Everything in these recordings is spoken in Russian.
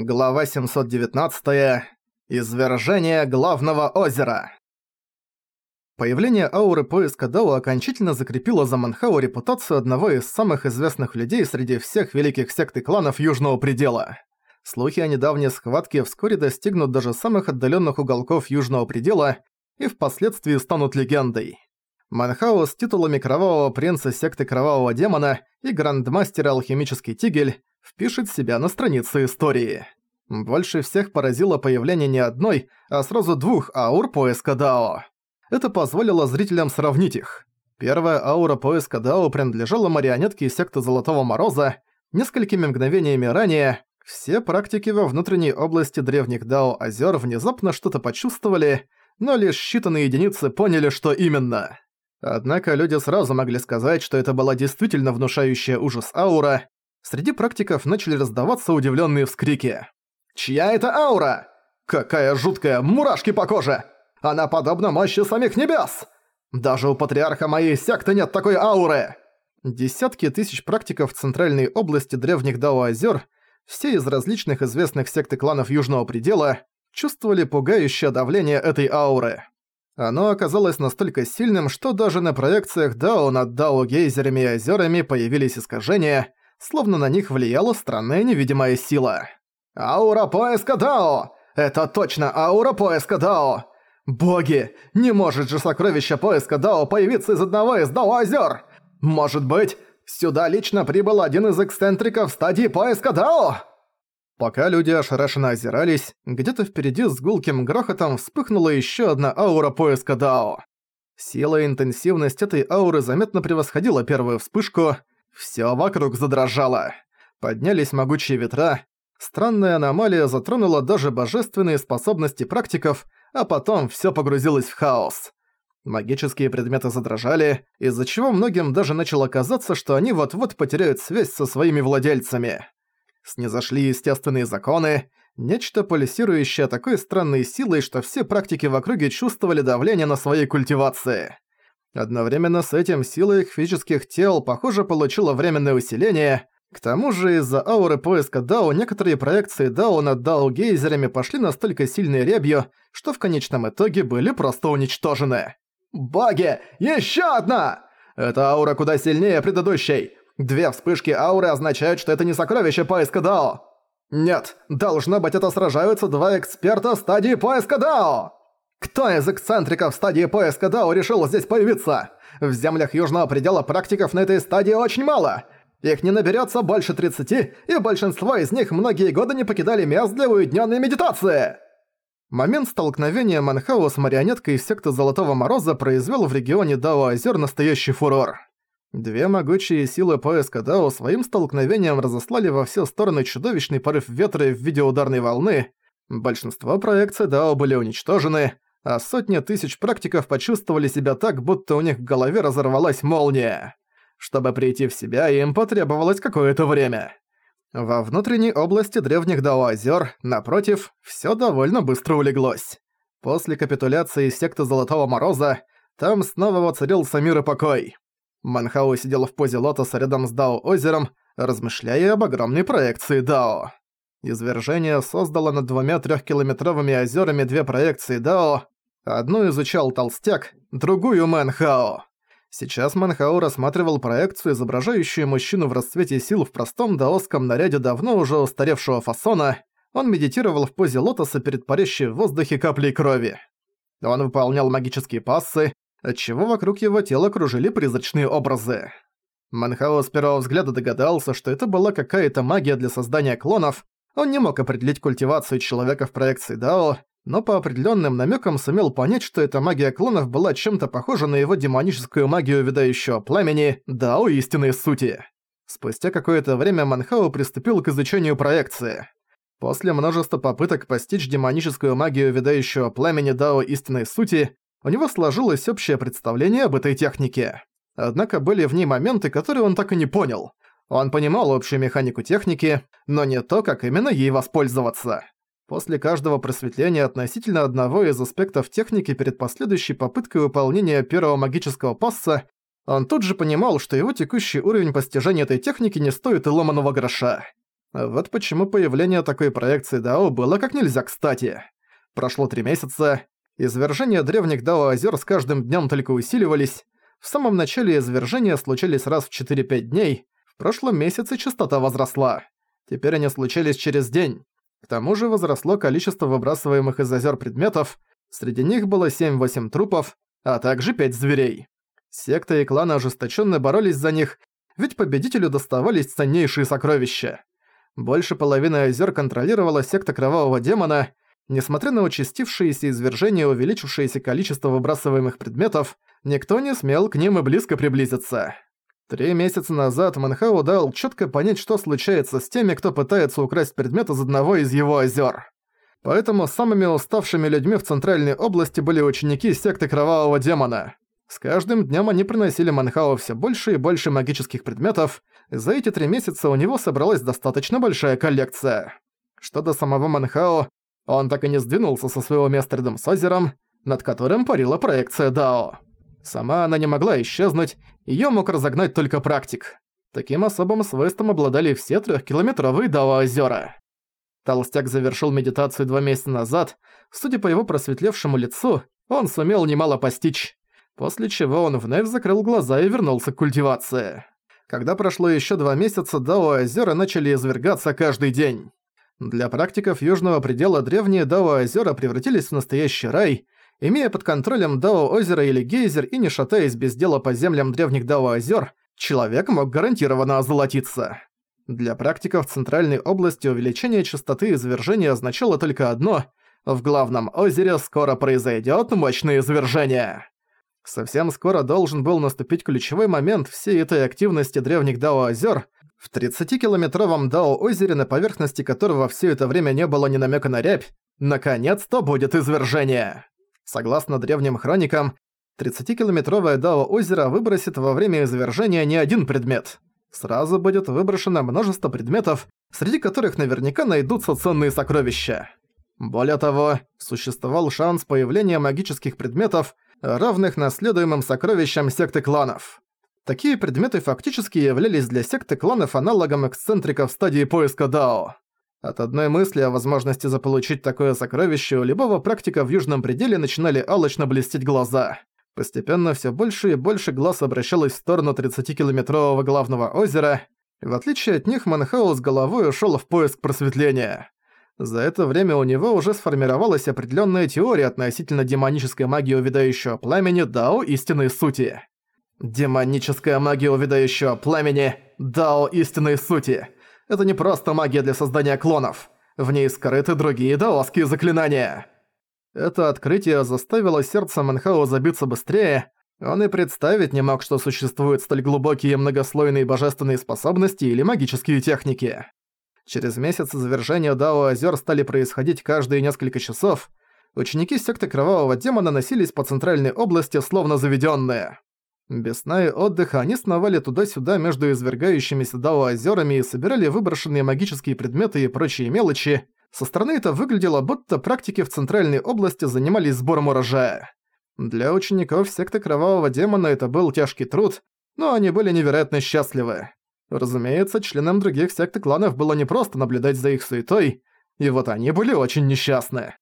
Глава 719. Извержение главного озера. Появление ауры поиска Дао окончательно закрепило за Манхау репутацию одного из самых известных людей среди всех великих сект и кланов Южного Предела. Слухи о недавней схватке вскоре достигнут даже самых отдаленных уголков Южного Предела и впоследствии станут легендой. Манхау с титулами Кровавого Принца секты Кровавого Демона и Грандмастера Алхимический Тигель впишет себя на страницы истории. Больше всех поразило появление не одной, а сразу двух аур поиска Дао. Это позволило зрителям сравнить их. Первая аура поиска Дао принадлежала марионетке секты Золотого Мороза. Несколькими мгновениями ранее все практики во внутренней области древних Дао озер внезапно что-то почувствовали, но лишь считанные единицы поняли, что именно. Однако люди сразу могли сказать, что это была действительно внушающая ужас аура, Среди практиков начали раздаваться удивленные вскрики. «Чья это аура? Какая жуткая, мурашки по коже! Она подобна мощи самих небес! Даже у патриарха моей секты нет такой ауры!» Десятки тысяч практиков центральной области древних Дао-озёр, все из различных известных сект и кланов Южного Предела, чувствовали пугающее давление этой ауры. Оно оказалось настолько сильным, что даже на проекциях Дао над Дао-гейзерами и озерами появились искажения, словно на них влияла странная невидимая сила. «Аура поиска Дао! Это точно аура поиска Дао! Боги! Не может же сокровище поиска Дао появиться из одного из Дао-озёр! Может быть, сюда лично прибыл один из эксцентриков стадии поиска Дао?» Пока люди ошарашенно озирались, где-то впереди с гулким грохотом вспыхнула ещё одна аура поиска Дао. Сила и интенсивность этой ауры заметно превосходила первую вспышку, Всё вокруг задрожало. Поднялись могучие ветра. Странная аномалия затронула даже божественные способности практиков, а потом всё погрузилось в хаос. Магические предметы задрожали, из-за чего многим даже начало казаться, что они вот-вот потеряют связь со своими владельцами. Снизошли естественные законы, нечто пульсирующее такой странной силой, что все практики в округе чувствовали давление на своей культивации. Одновременно с этим сила их физических тел, похоже, получила временное усиление. К тому же из-за ауры поиска Дао некоторые проекции Дао над Дао-гейзерами пошли настолько сильной рябью, что в конечном итоге были просто уничтожены. «Боги! Ещё одна!» «Эта аура куда сильнее предыдущей. Две вспышки ауры означают, что это не сокровище поиска Дао». «Нет, должно быть это сражаются два эксперта стадии поиска Дао!» Кто из эксцентриков стадии поиска Дао решил здесь появиться? В землях Южного Предела практиков на этой стадии очень мало. Их не наберется больше 30, и большинство из них многие годы не покидали мест для уединенной медитации. Момент столкновения Манхау с марионеткой из секты Золотого Мороза произвел в регионе Дао-озер настоящий фурор. Две могучие силы поиска Дао своим столкновением разослали во все стороны чудовищный порыв ветра в виде ударной волны. Большинство проекций Дао были уничтожены, а сотни тысяч практиков почувствовали себя так, будто у них в голове разорвалась молния. Чтобы прийти в себя, им потребовалось какое-то время. Во внутренней области древних Дао-озёр, напротив, всё довольно быстро улеглось. После капитуляции секты Золотого Мороза, там снова воцарился мир и покой. Манхау сидел в позе лотоса рядом с Дао-озером, размышляя об огромной проекции Дао. Извержение создало над двумя трехкилометровыми озерами две проекции Дао. Одну изучал Толстяк, другую Мэнхао. Сейчас Мэнхао рассматривал проекцию, изображающую мужчину в расцвете сил в простом даосском наряде давно уже устаревшего фасона. Он медитировал в позе лотоса перед парящей в воздухе каплей крови. Он выполнял магические пассы, отчего вокруг его тела кружили призрачные образы. Манхао с первого взгляда догадался, что это была какая-то магия для создания клонов, он не мог определить культивацию человека в проекции Дао, но по определенным намекам сумел понять, что эта магия клонов была чем-то похожа на его демоническую магию видающего пламени Дао истинной сути. Спустя какое-то время Манхао приступил к изучению проекции. После множества попыток постичь демоническую магию видающего пламени Дао истинной сути, у него сложилось общее представление об этой технике. Однако были в ней моменты, которые он так и не понял. Он понимал общую механику техники, но не то, как именно ей воспользоваться. После каждого просветления относительно одного из аспектов техники перед последующей попыткой выполнения первого магического пасса, он тут же понимал, что его текущий уровень постижения этой техники не стоит и ломаного гроша. Вот почему появление такой проекции Дао было как нельзя кстати. Прошло три месяца, извержения древних Дао-озер с каждым днем только усиливались. В самом начале извержения случались раз в 4-5 дней, в прошлом месяце частота возросла. Теперь они случались через день. К тому же возросло количество выбрасываемых из озер предметов, среди них было 7-8 трупов, а также 5 зверей. Секта и кланы ожесточенно боролись за них, ведь победителю доставались ценнейшие сокровища. Больше половины озер контролировала секта Кровавого Демона. Несмотря на участившиеся извержения и увеличившееся количество выбрасываемых предметов, никто не смел к ним и близко приблизиться. Три месяца назад Манхау дал четко понять, что случается с теми, кто пытается украсть предмет из одного из его озер. Поэтому самыми уставшими людьми в Центральной области были ученики секты Кровавого Демона. С каждым днем они приносили Манхау все больше и больше магических предметов, и за эти три месяца у него собралась достаточно большая коллекция. Что до самого Манхао, он так и не сдвинулся со своего места рядом с озером, над которым парила проекция Дао. Сама она не могла исчезнуть, её мог разогнать только практик. Таким особым свойством обладали все трехкилометровые Дао-озера. Толстяк завершил медитацию два месяца назад, судя по его просветлевшему лицу, он сумел немало постичь после чего он вновь закрыл глаза и вернулся к культивации. Когда прошло еще два месяца, Дао-озера начали извергаться каждый день. Для практиков Южного предела древние Дао-озера превратились в настоящий рай, имея под контролем Дао-озеро или гейзер и не шатаясь без дела по землям древних Дао-озер, человек мог гарантированно озолотиться. Для практиков Центральной области увеличение частоты извержения означало только одно – в главном озере скоро произойдет мощное извержение. Совсем скоро должен был наступить ключевой момент всей этой активности древних Дао-озер, в 30-километровом Дао-озере, на поверхности которого все это время не было ни намека на рябь, наконец-то будет извержение. Согласно древним хроникам, 30-километровое Дао-озеро выбросит во время извержения не один предмет. Сразу будет выброшено множество предметов, среди которых наверняка найдутся ценные сокровища. Более того, существовал шанс появления магических предметов, равных наследуемым сокровищам секты кланов. Такие предметы фактически являлись для секты кланов аналогом эксцентриков стадии поиска Дао. От одной мысли о возможности заполучить такое сокровище у любого практика в Южном пределе начинали алчно блестеть глаза. Постепенно все больше и больше глаз обращалось в сторону 30-километрового главного озера. В отличие от них, Манхау с головой ушел в поиск просветления. За это время у него уже сформировалась определенная теория относительно демонической магии увядающего пламени Дао истинной сути. Демоническая магия увядающего пламени Дао истинной сути. Это не просто магия для создания клонов. В ней скрыты другие даосские заклинания. Это открытие заставило сердце Манхао забиться быстрее. Он и представить не мог, что существуют столь глубокие многослойные божественные способности или магические техники. Через месяц извержения Дао озер стали происходить каждые несколько часов. Ученики секты Кровавого Демона носились по центральной области, словно заведенные. Без сна и отдыха они сновали туда-сюда между извергающимися Дао озерами и собирали выброшенные магические предметы и прочие мелочи. Со стороны это выглядело, будто практики в центральной области занимались сбором урожая. Для учеников секты Кровавого Демона это был тяжкий труд, но они были невероятно счастливы. Разумеется, членам других сект и кланов было непросто наблюдать за их суетой, и вот они были очень несчастны.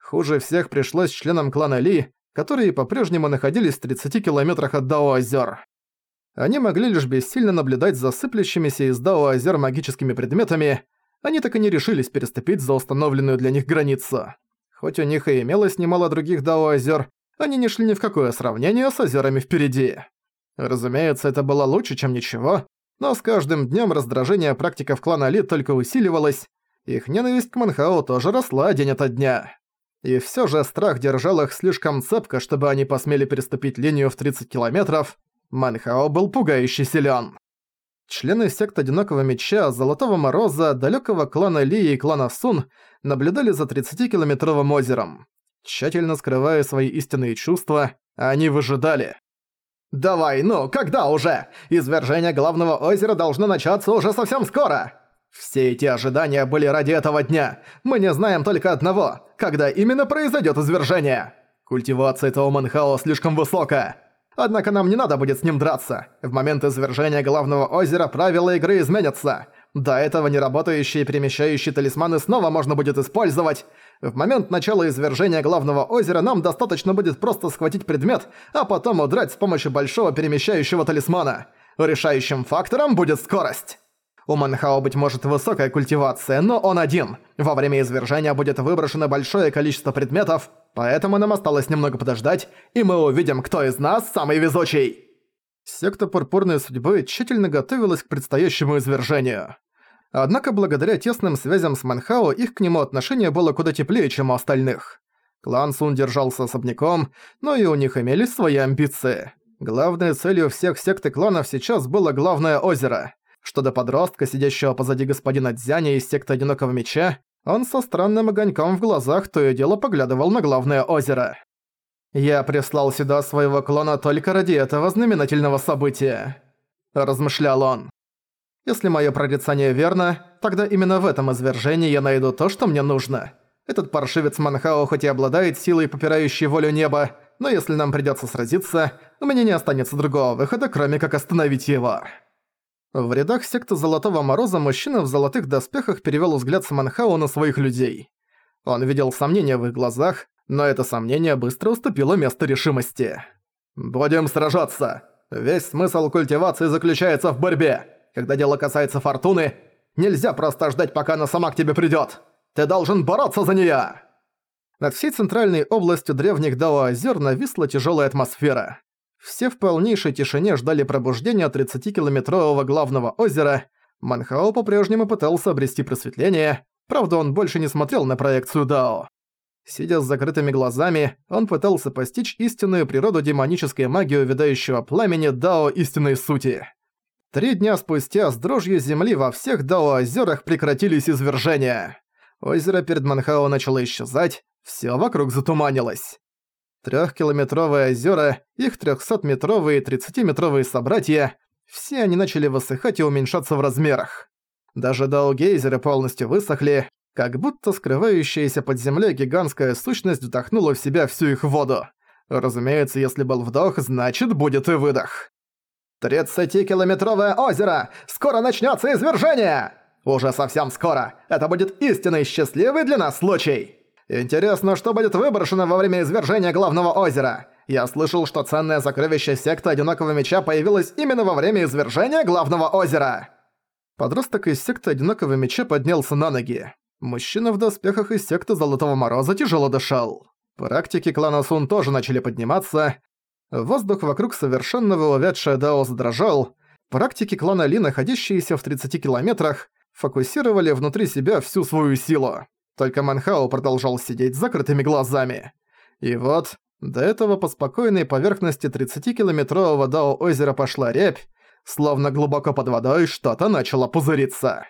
Хуже всех пришлось членам клана Ли, которые по-прежнему находились в 30 километрах от Дао-озер. Они могли лишь бессильно наблюдать за сыплющимися из Дао-озер магическими предметами, они так и не решились переступить за установленную для них границу. Хоть у них и имелось немало других Дао-озер, они не шли ни в какое сравнение с озерами впереди. Разумеется, это было лучше, чем ничего, но с каждым днем раздражение практиков клана Ли только усиливалось, их ненависть к Манхао тоже росла день ото дня. И все же страх держал их слишком цепко, чтобы они посмели переступить линию в 30 километров. Манхао был пугающе силен. Члены сект Одинокого Меча, Золотого Мороза, далекого клана Ли и клана Сун наблюдали за 30-километровым озером. Тщательно скрывая свои истинные чувства, они выжидали. «Давай, ну, когда уже? Извержение главного озера должно начаться уже совсем скоро!» Все эти ожидания были ради этого дня. Мы не знаем только одного, когда именно произойдет извержение. Культивация этого Манхао слишком высокая. Однако нам не надо будет с ним драться. В момент извержения главного озера правила игры изменятся. До этого неработающие перемещающие талисманы снова можно будет использовать. В момент начала извержения главного озера нам достаточно будет просто схватить предмет, а потом удрать с помощью большого перемещающего талисмана. Решающим фактором будет скорость. У Манхао, быть может, высокая культивация, но он один. Во время извержения будет выброшено большое количество предметов, поэтому нам осталось немного подождать, и мы увидим, кто из нас самый везучий. Секта Пурпурной Судьбы тщательно готовилась к предстоящему извержению. Однако благодаря тесным связям с Манхао их к нему отношение было куда теплее, чем у остальных. Клан Сун держался особняком, но и у них имелись свои амбиции. Главной целью всех сект и кланов сейчас было главное озеро. Что до подростка, сидящего позади господина Дзяня из секты Одинокого Меча, он со странным огоньком в глазах то и дело поглядывал на главное озеро. «Я прислал сюда своего клона только ради этого знаменательного события», – размышлял он. «Если моё прорицание верно, тогда именно в этом извержении я найду то, что мне нужно. Этот паршивец Манхао хоть и обладает силой, попирающей волю неба, но если нам придётся сразиться, у меня не останется другого выхода, кроме как остановить его». В рядах секты Золотого Мороза мужчина в золотых доспехах перевёл взгляд с Манхау на своих людей. Он видел сомнения в их глазах, но это сомнение быстро уступило место решимости. «Будем сражаться! Весь смысл культивации заключается в борьбе. Когда дело касается фортуны, нельзя просто ждать, пока она сама к тебе придёт. Ты должен бороться за неё!» Над всей центральной областью древних Дао-озер нависла тяжёлая атмосфера. Все в полнейшей тишине ждали пробуждения 30-километрового главного озера. Манхао по-прежнему пытался обрести просветление, правда он больше не смотрел на проекцию Дао. Сидя с закрытыми глазами, он пытался постичь истинную природу демонической магии увядающего пламени Дао истинной сути. Три дня спустя с дрожью земли во всех Дао-озерах прекратились извержения. Озеро перед Манхао начало исчезать, всё вокруг затуманилось. Трёхкилометровые озера, их 300-метровые и 30-метровые собратья, все они начали высыхать и уменьшаться в размерах. Даже даугейзеры полностью высохли, как будто скрывающаяся под землей гигантская сущность вдохнула в себя всю их воду. Разумеется, если был вдох, значит будет и выдох. «Тридцатикилометровое озеро! Скоро начнётся извержение!» «Уже совсем скоро! Это будет истинный счастливый для нас случай!» Интересно, что будет выброшено во время извержения главного озера. Я слышал, что ценное сокровище секты Одинокого Меча появилось именно во время извержения главного озера. Подросток из секты Одинокого Меча поднялся на ноги. Мужчина в доспехах из секты Золотого Мороза тяжело дышал. Практики клана Сун тоже начали подниматься. Воздух вокруг совершенного увядшая Дао задрожал. Практики клана Ли, находящиеся в 30 километрах, фокусировали внутри себя всю свою силу. Только Манхао продолжал сидеть с закрытыми глазами. И вот, до этого по спокойной поверхности 30-километрового Дао озера пошла рябь, словно глубоко под водой что-то начало пузыриться.